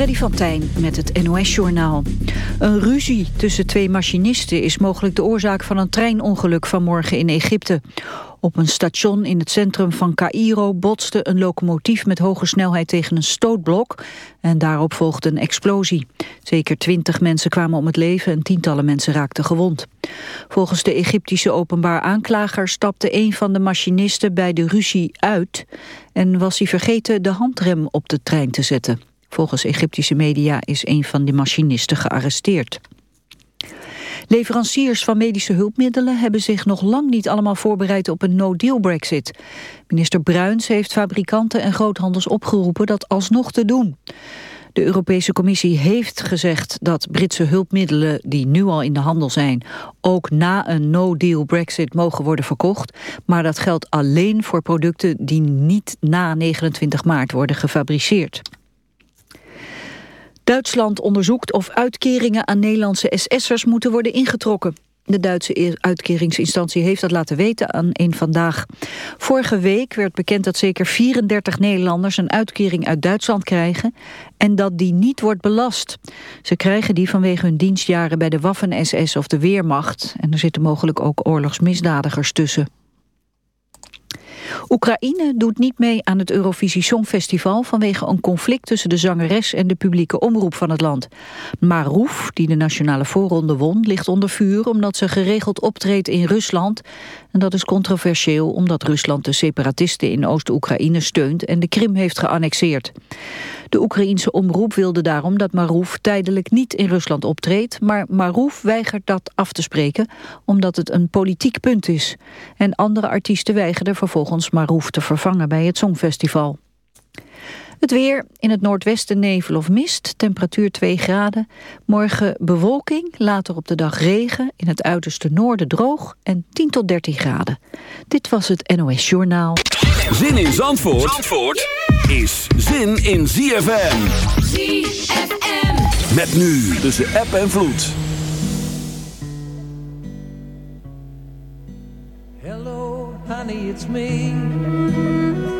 Freddy van Tijn met het NOS-journaal. Een ruzie tussen twee machinisten is mogelijk de oorzaak van een treinongeluk vanmorgen in Egypte. Op een station in het centrum van Cairo botste een locomotief met hoge snelheid tegen een stootblok en daarop volgde een explosie. Zeker twintig mensen kwamen om het leven en tientallen mensen raakten gewond. Volgens de Egyptische openbaar aanklager stapte een van de machinisten bij de ruzie uit en was hij vergeten de handrem op de trein te zetten. Volgens Egyptische media is een van de machinisten gearresteerd. Leveranciers van medische hulpmiddelen hebben zich nog lang niet allemaal voorbereid op een no-deal brexit. Minister Bruins heeft fabrikanten en groothandels opgeroepen dat alsnog te doen. De Europese Commissie heeft gezegd dat Britse hulpmiddelen die nu al in de handel zijn ook na een no-deal brexit mogen worden verkocht. Maar dat geldt alleen voor producten die niet na 29 maart worden gefabriceerd. Duitsland onderzoekt of uitkeringen aan Nederlandse SS'ers moeten worden ingetrokken. De Duitse uitkeringsinstantie heeft dat laten weten aan een vandaag. Vorige week werd bekend dat zeker 34 Nederlanders een uitkering uit Duitsland krijgen en dat die niet wordt belast. Ze krijgen die vanwege hun dienstjaren bij de Waffen-SS of de Weermacht en er zitten mogelijk ook oorlogsmisdadigers tussen. Oekraïne doet niet mee aan het Eurovisie Songfestival vanwege een conflict tussen de zangeres en de publieke omroep van het land. Marouf, die de nationale voorronde won, ligt onder vuur omdat ze geregeld optreedt in Rusland. En dat is controversieel omdat Rusland de separatisten in Oost-Oekraïne steunt en de Krim heeft geannexeerd. De Oekraïense omroep wilde daarom dat Marouf tijdelijk niet in Rusland optreedt, maar Marouf weigert dat af te spreken omdat het een politiek punt is. En andere artiesten weigerden vervolgens Marouf te vervangen bij het Songfestival. Het weer, in het noordwesten nevel of mist, temperatuur 2 graden. Morgen bewolking, later op de dag regen, in het uiterste noorden droog en 10 tot 13 graden. Dit was het NOS Journaal. Zin in Zandvoort, Zandvoort is zin in ZFM. ZFM. Met nu tussen app en vloed. Hello, honey, it's me.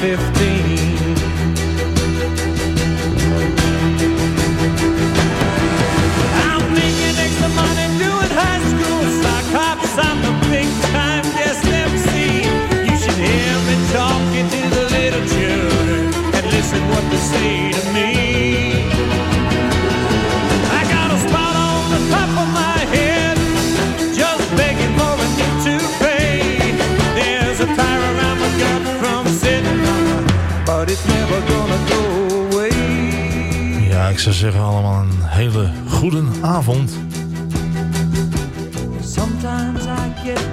50 ik zou zeggen allemaal een hele goede avond.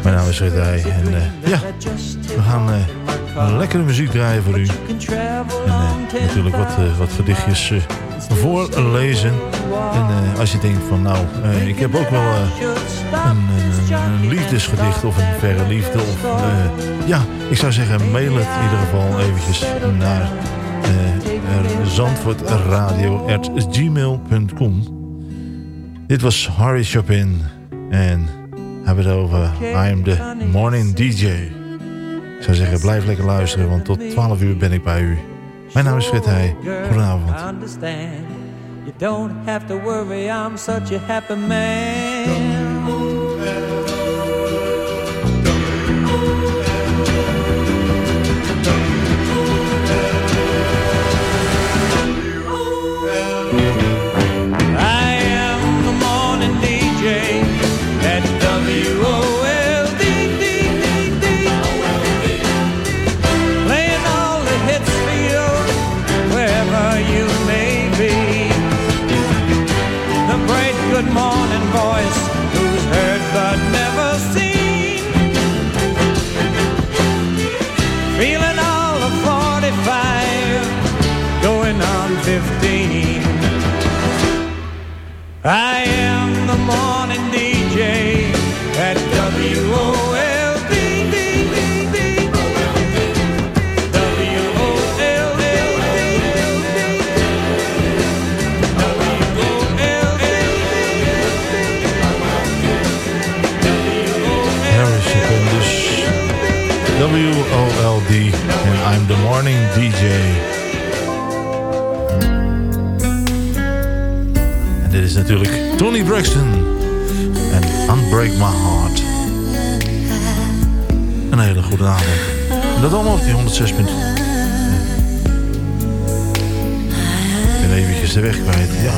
Mijn naam is Fred en uh, ja, we gaan uh, lekkere muziek draaien voor u. En uh, natuurlijk wat, wat gedichtjes voorlezen. En als je denkt van nou, ik heb ook wel een, een, liefdesgedicht of een verre liefde. Of, ja, ik zou zeggen mail het in ieder geval eventjes naar zandvoortradio.gmail.com Dit was Harry Chopin en hebben het over I am the morning DJ. Ik zou zeggen, blijf lekker luisteren, want tot 12 uur ben ik bij u. Mijn naam is Fred Heij. Goedenavond. You don't have to worry, I'm such a happy man. Tony Braxton en Unbreak My Heart. Een hele goede avond. En dat allemaal op die 106 Ik ben eventjes de weg kwijt, ja.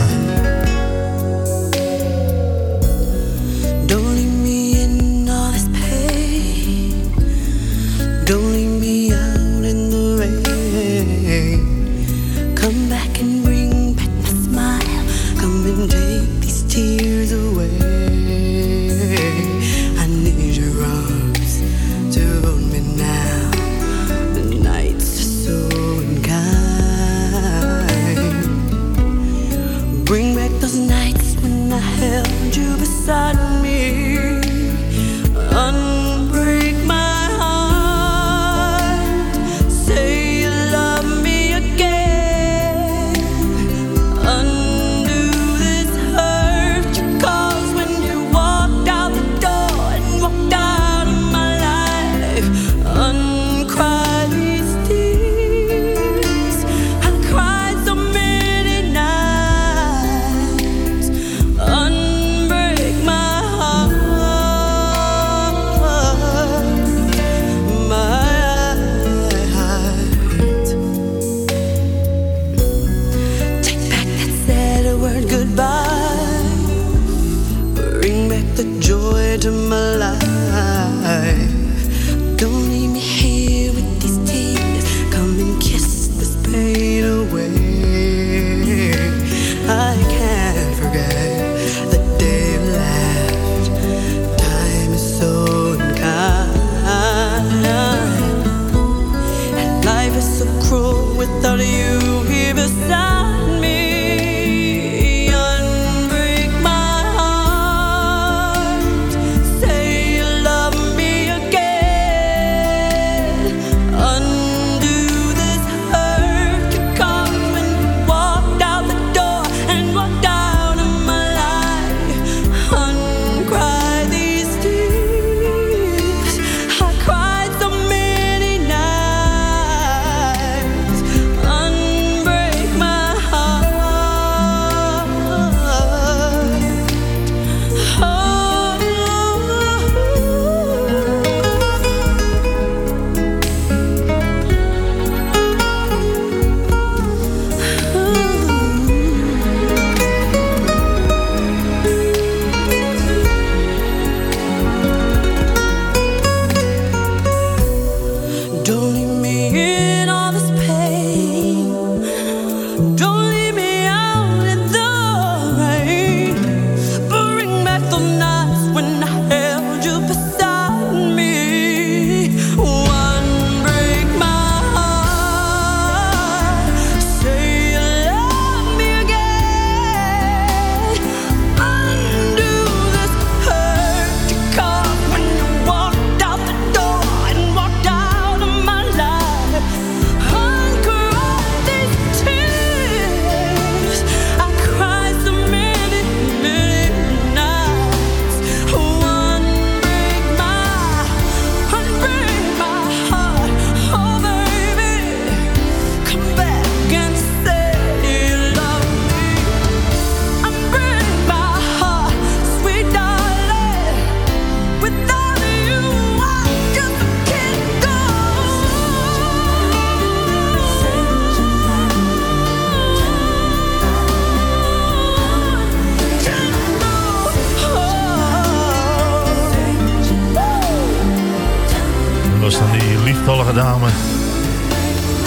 Prachtige dame.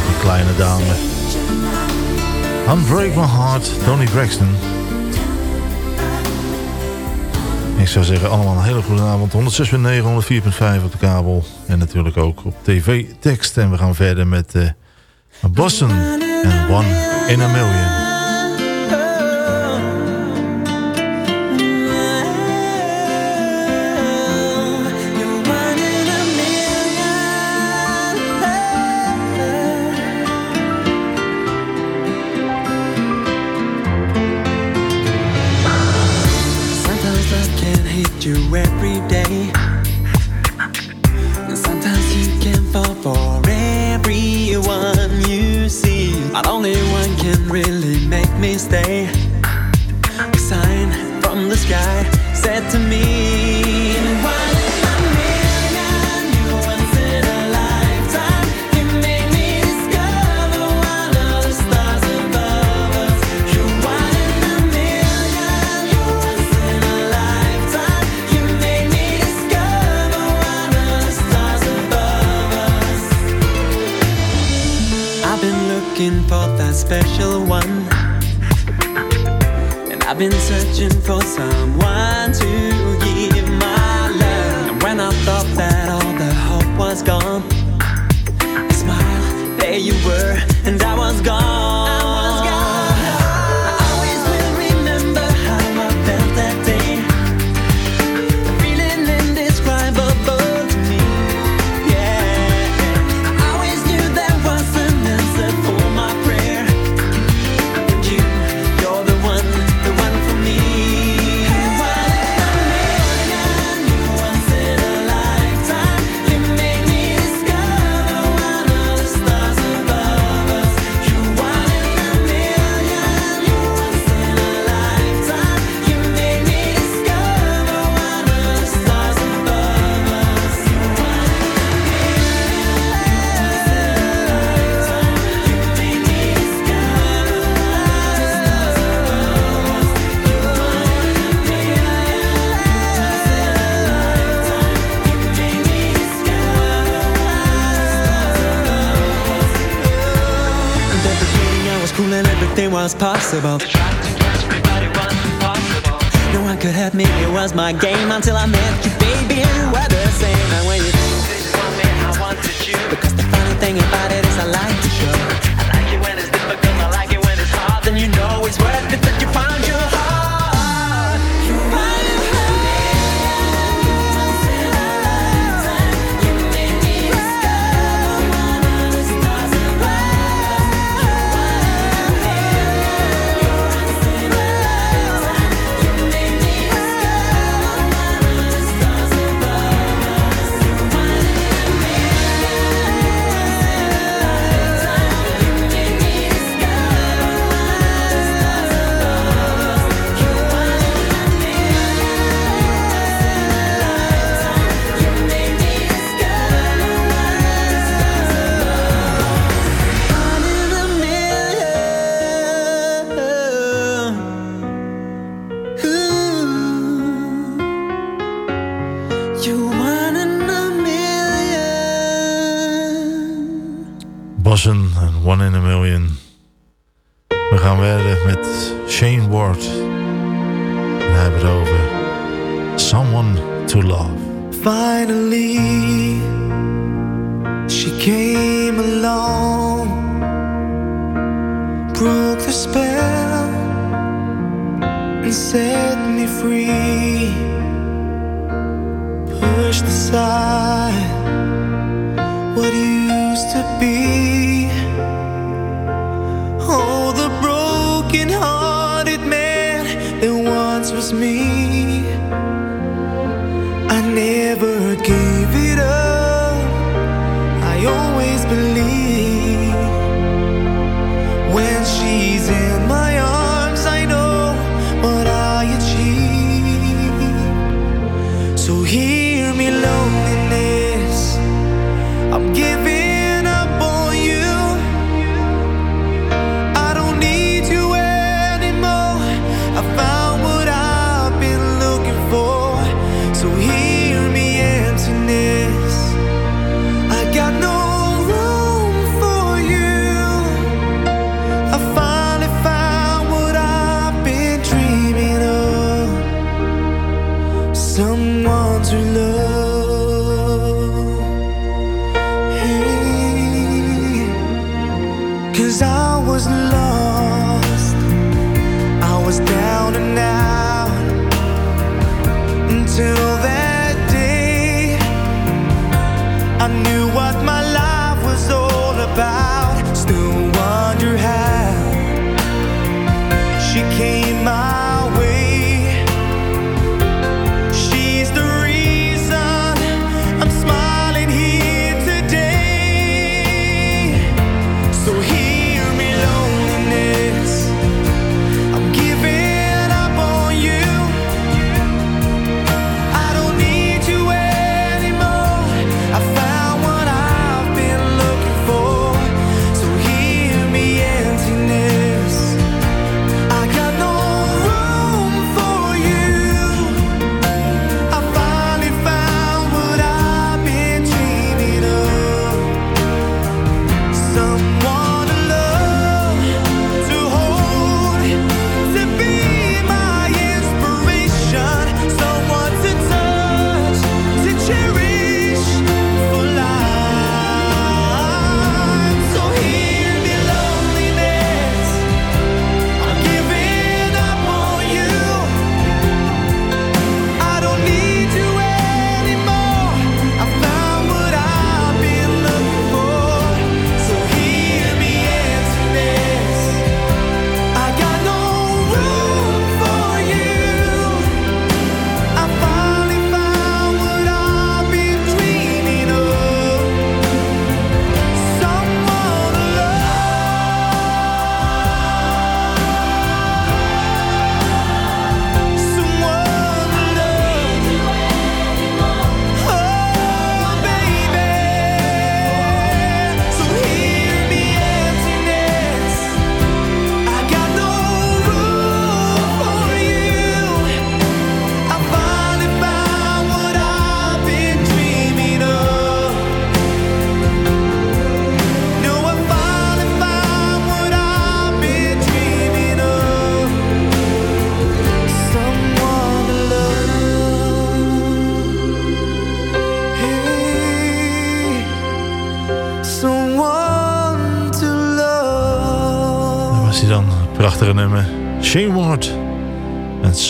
Die kleine dame. Unbreak My Heart, Tony Braxton. Ik zou zeggen, allemaal een hele goede avond. 106.9, 104.5 op de kabel. En natuurlijk ook op tv-tekst. En we gaan verder met uh, Boston en One in a Million. Was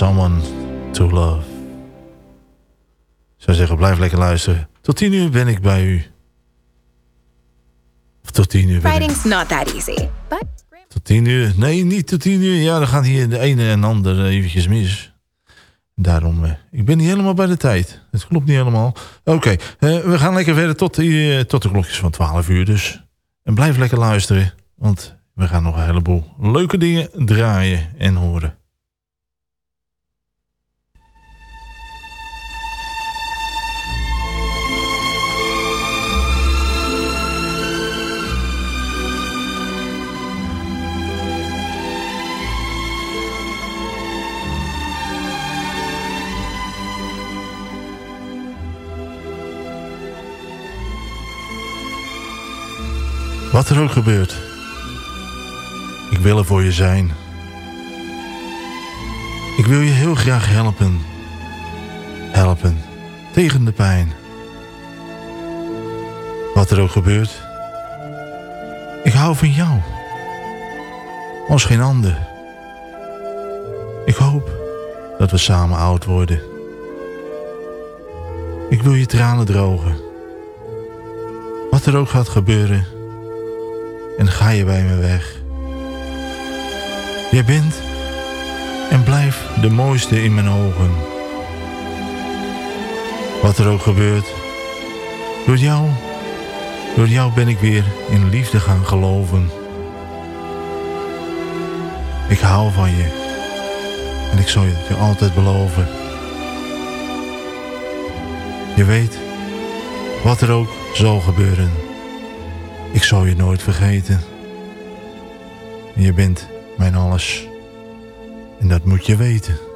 Someone to Love. Ik zou zeggen, blijf lekker luisteren. Tot 10 uur ben ik bij u. Of tot 10 uur ben Writing's not that easy, but... Tot 10 uur? Nee, niet tot 10 uur. Ja, dan gaat hier de ene en ander eventjes mis. Daarom, eh, ik ben niet helemaal bij de tijd. Het klopt niet helemaal. Oké, eh, we gaan lekker verder tot, uh, tot de klokjes van 12 uur dus. En blijf lekker luisteren, want we gaan nog een heleboel leuke dingen draaien en horen. Wat er ook gebeurt. Ik wil er voor je zijn. Ik wil je heel graag helpen. Helpen. Tegen de pijn. Wat er ook gebeurt. Ik hou van jou. Als geen ander. Ik hoop dat we samen oud worden. Ik wil je tranen drogen. Wat er ook gaat gebeuren. En ga je bij me weg. Jij bent en blijft de mooiste in mijn ogen. Wat er ook gebeurt, door jou, door jou ben ik weer in liefde gaan geloven. Ik hou van je en ik zal je altijd beloven. Je weet, wat er ook zal gebeuren, ik zal je nooit vergeten. Je bent mijn alles. En dat moet je weten.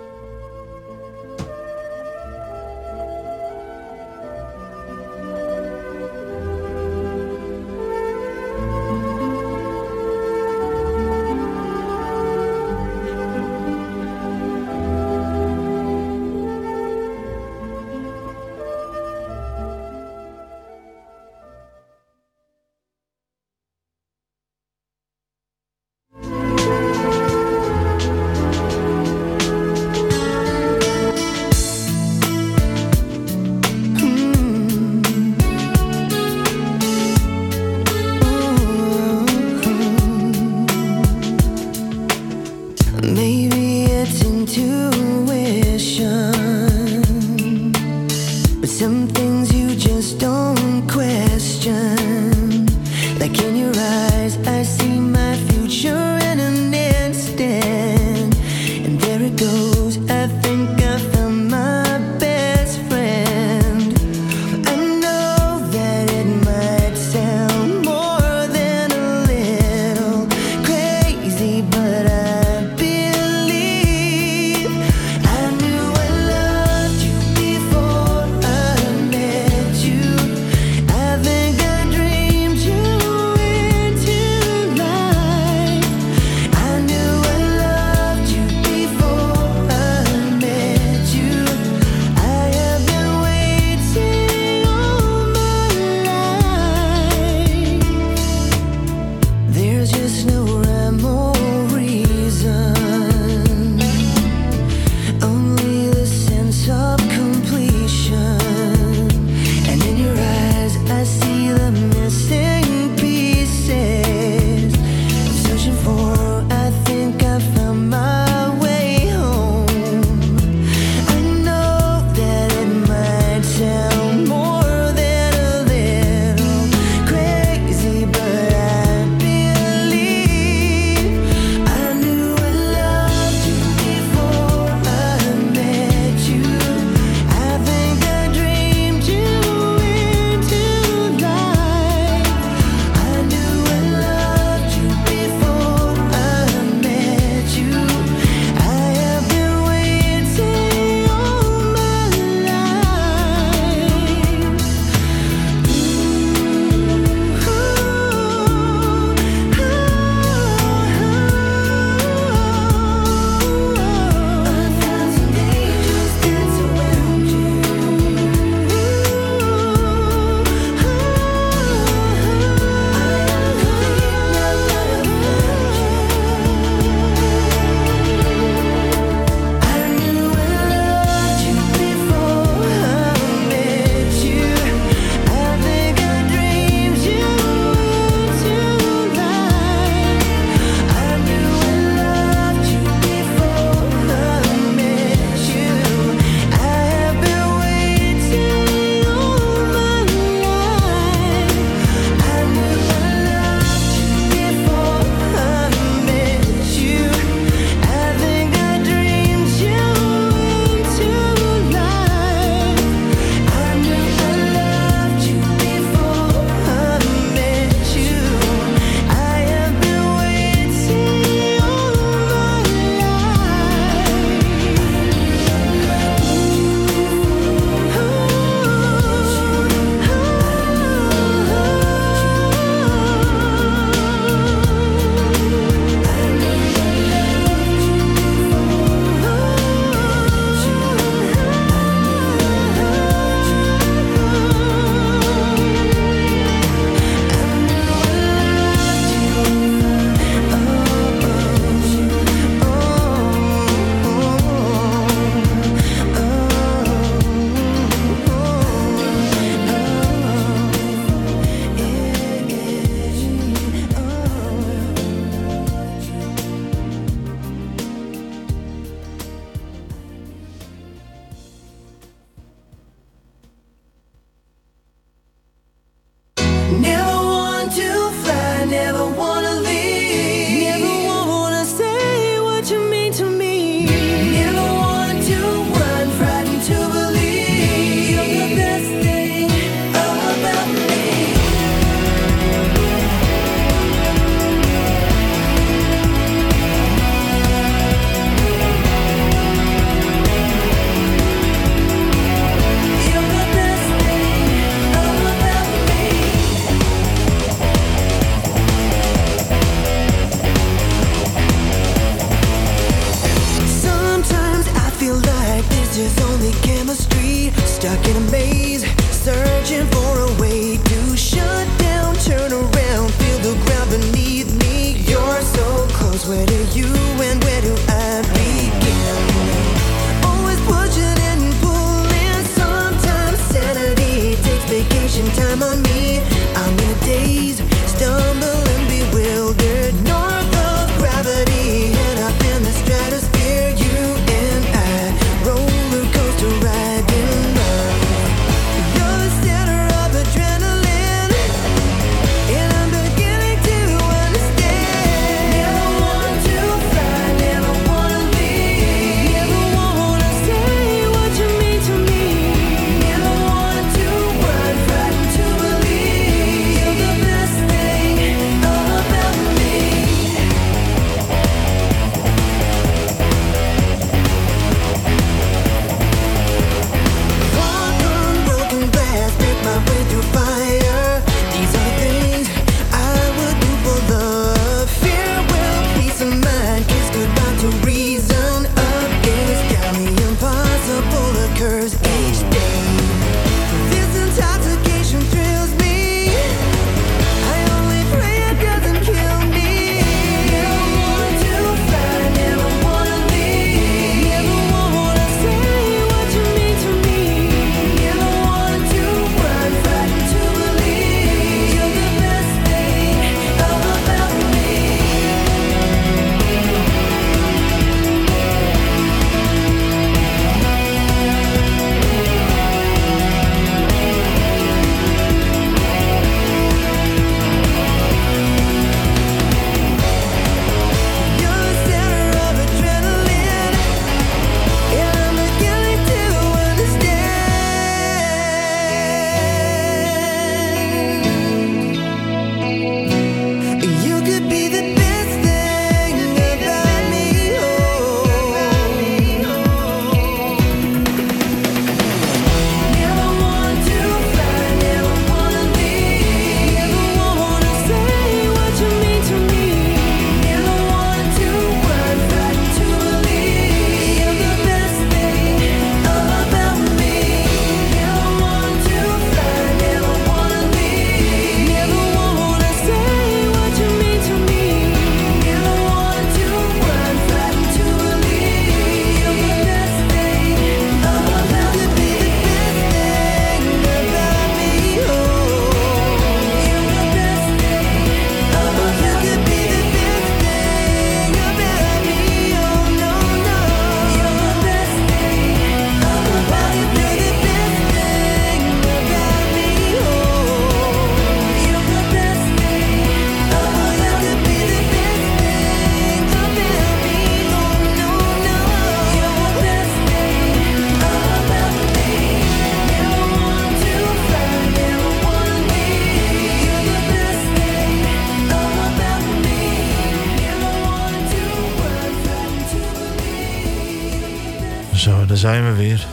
Zijn we weer.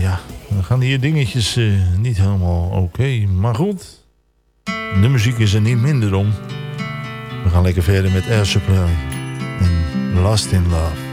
Ja, we gaan hier dingetjes uh, niet helemaal oké. Maar goed, de muziek is er niet minder om. We gaan lekker verder met Air Supply en Lost in Love.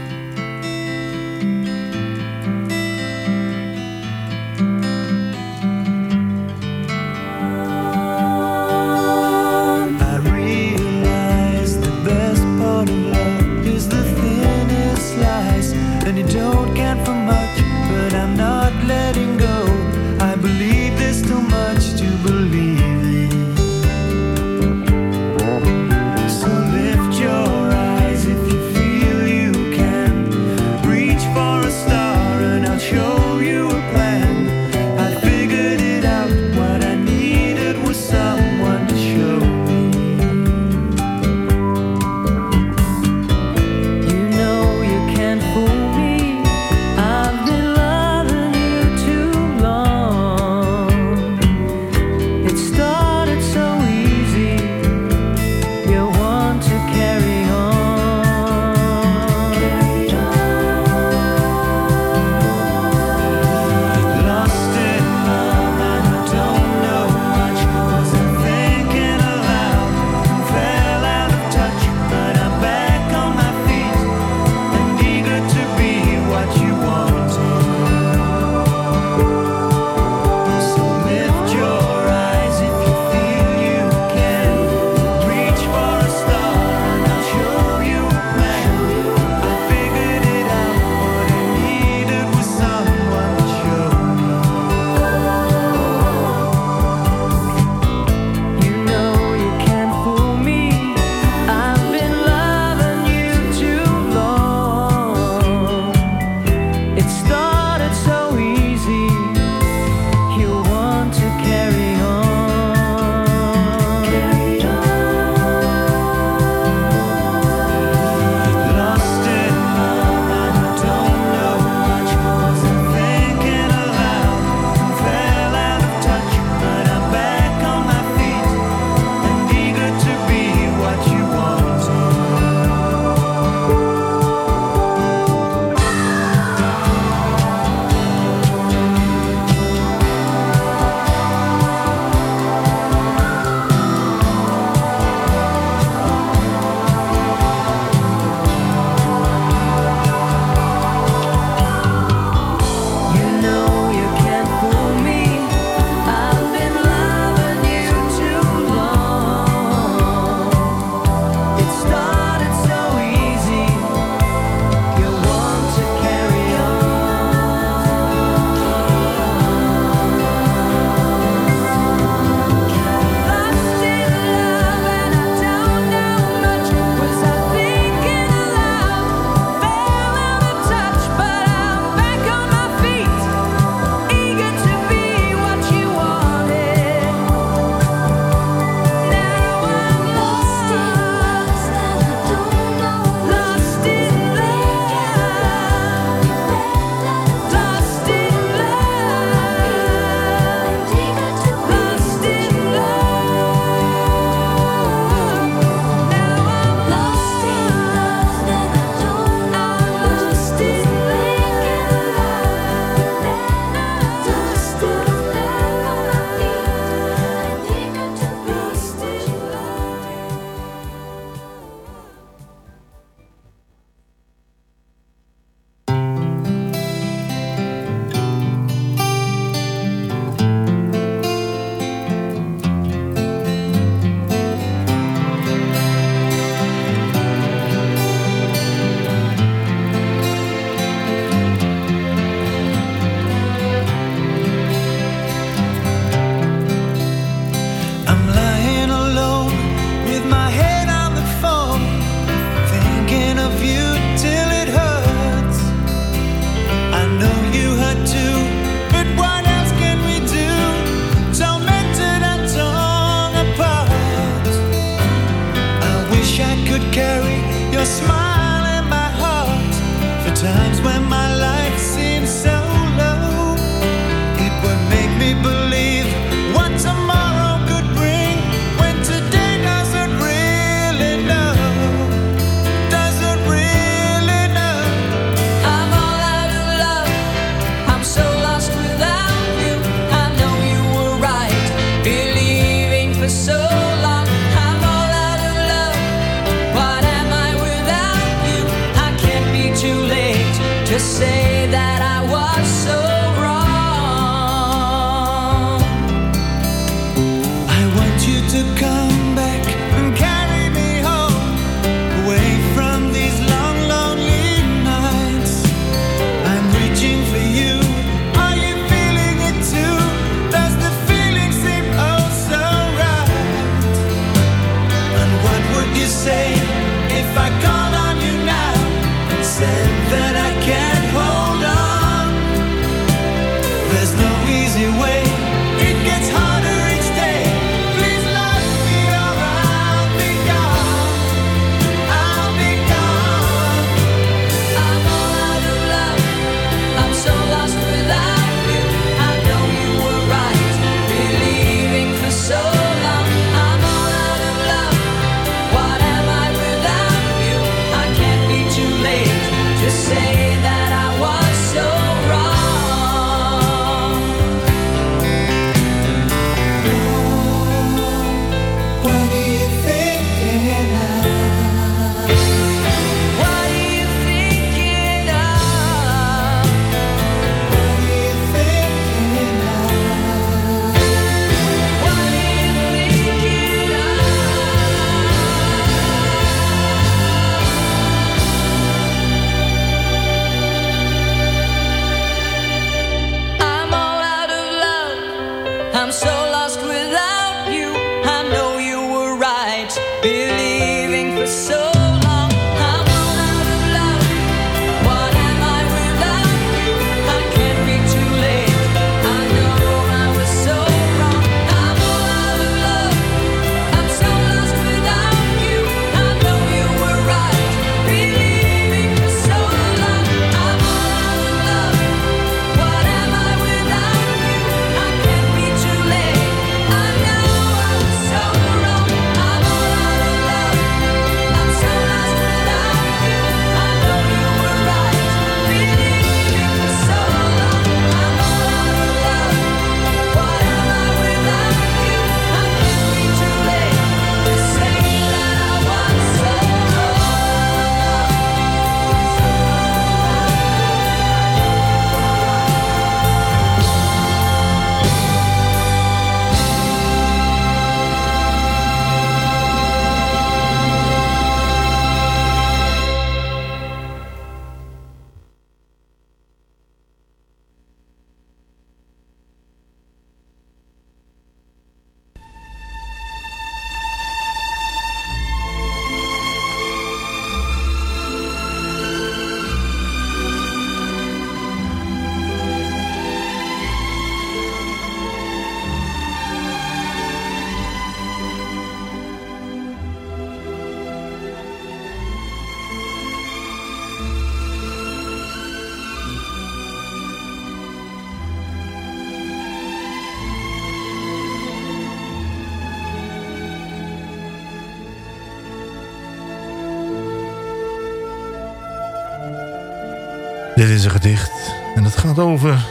gedicht. En het gaat over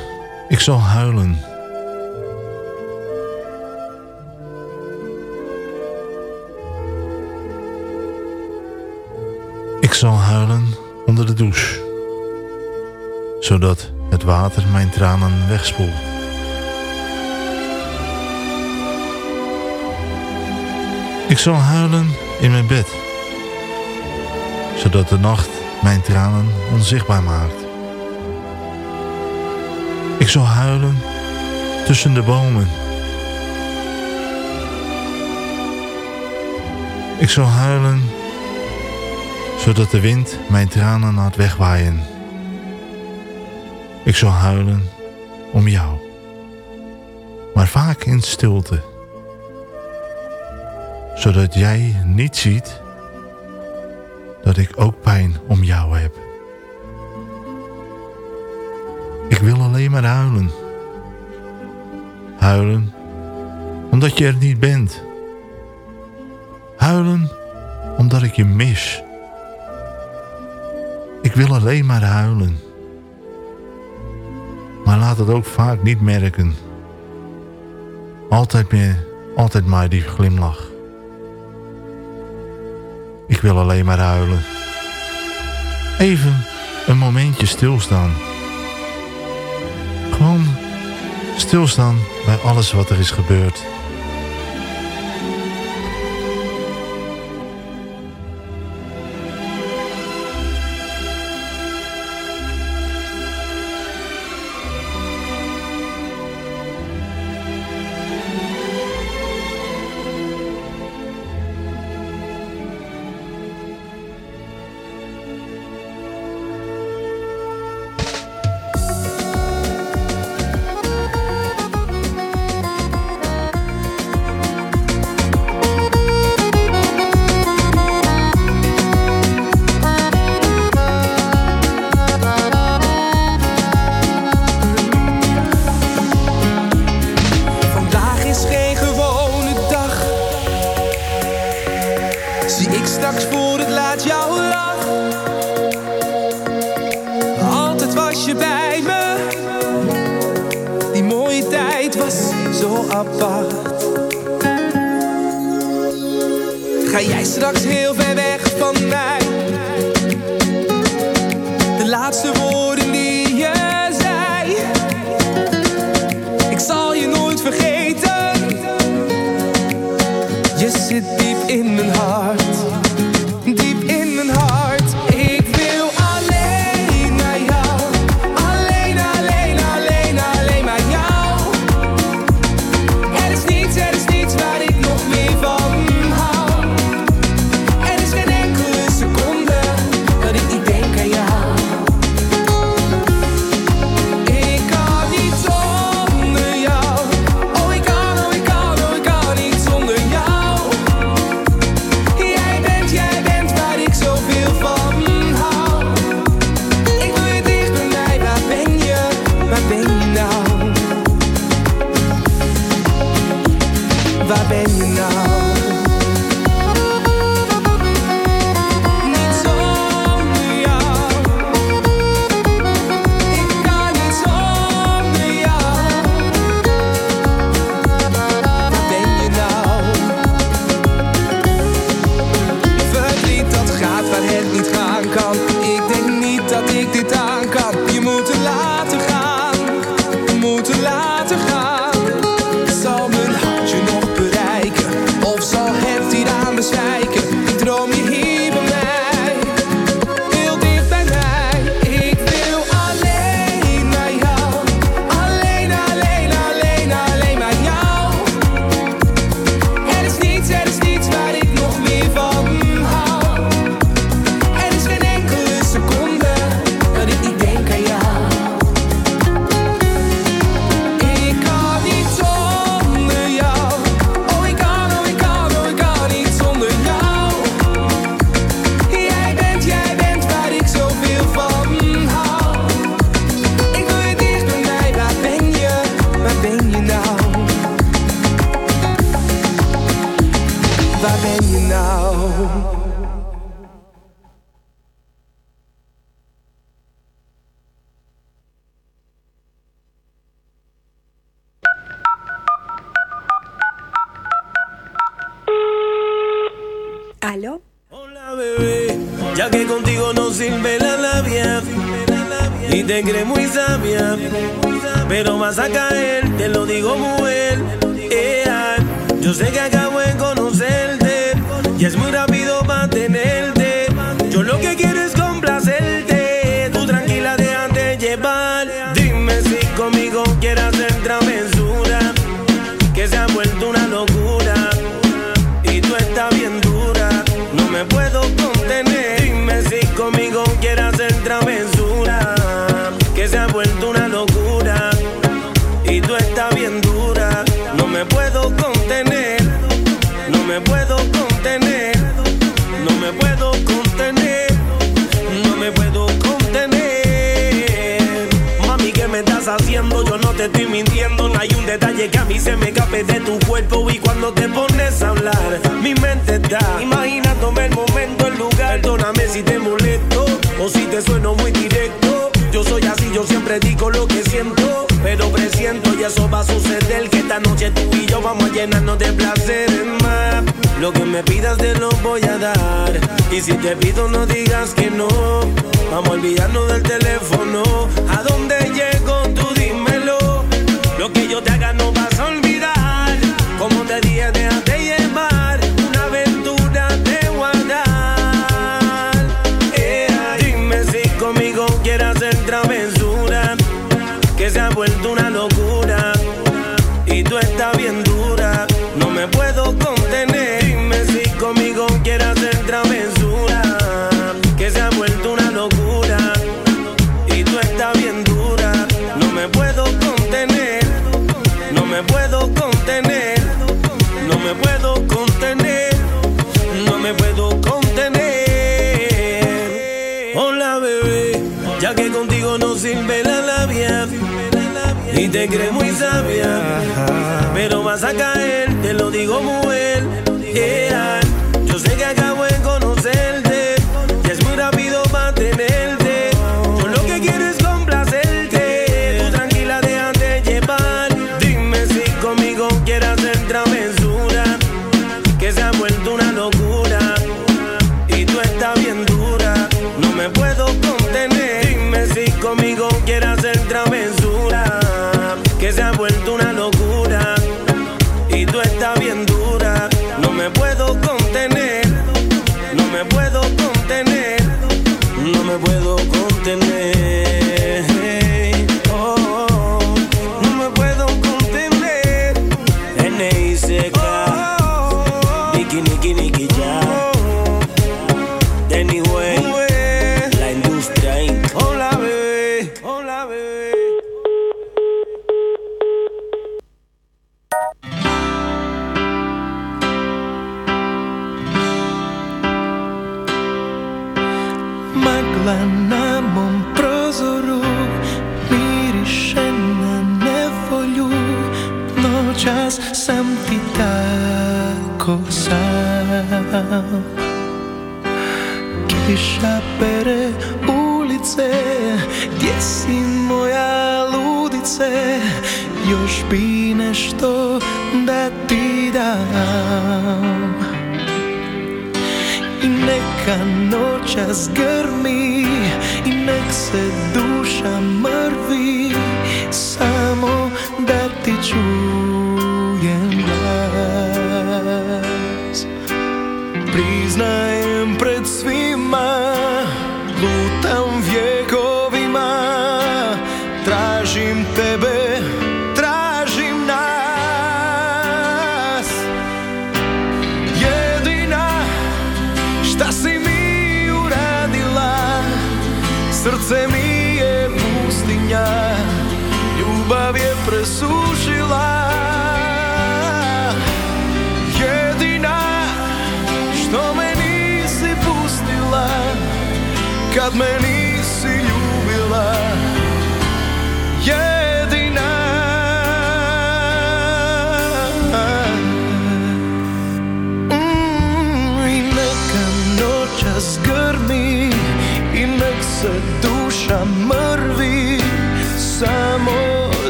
Ik zal huilen. Ik zal huilen onder de douche. Zodat het water mijn tranen wegspoelt. Ik zal huilen in mijn bed. Zodat de nacht mijn tranen onzichtbaar maakt. Ik zal huilen tussen de bomen. Ik zal huilen zodat de wind mijn tranen laat wegwaaien. Ik zal huilen om jou, maar vaak in stilte, zodat jij niet ziet dat ik ook pijn om jou heb. alleen maar huilen. Huilen omdat je er niet bent. Huilen omdat ik je mis. Ik wil alleen maar huilen. Maar laat het ook vaak niet merken. Altijd, meer, altijd maar die glimlach. Ik wil alleen maar huilen. Even een momentje stilstaan. stilstaan bij alles wat er is gebeurd. Zie ik straks voor het laat jouw lachen. Altijd was je bij me. Die mooie tijd was zo apart. Ga jij straks heel ver weg van mij? De laatste woorden die je zei. Ik zal je nooit vergeten. Je zit diep in mijn hart. libertad. Imaginándome el momento, el lugar. Perdóname si te molesto o si te sueno muy directo. Yo soy así, yo siempre digo lo que siento, pero presiento y eso va a suceder. Que esta noche tú y yo vamos a llenarnos de placeres más. Lo que me pidas te lo voy a dar. Y si te pido, no digas que no. Vamos a olvidarnos del teléfono. ¿A dónde Te crees muy sabia, pero vas a caer, te lo digo mujer.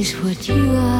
is what you are.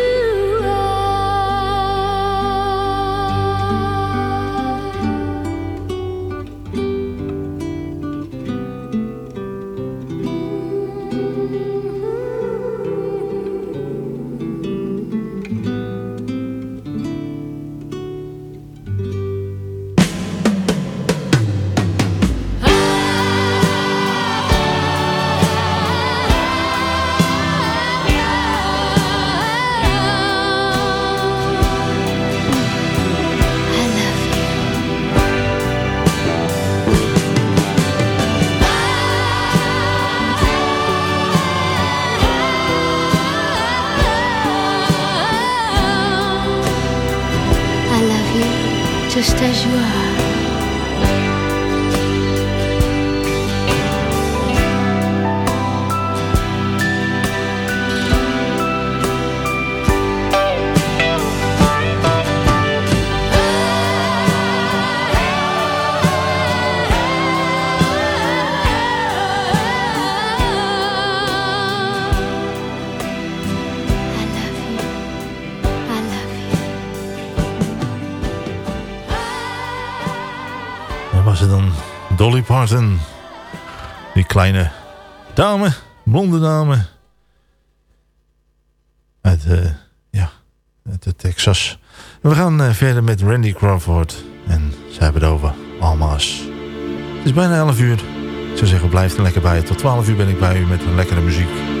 Martin. Die kleine dame, blonde dame. Uit, uh, ja, uit Texas. We gaan eh, verder met Randy Crawford. En ze hebben het over Alma's. Het is bijna 11 uur. Ik zou zeggen, blijf er lekker bij. Tot 12 uur ben ik bij u met een lekkere muziek.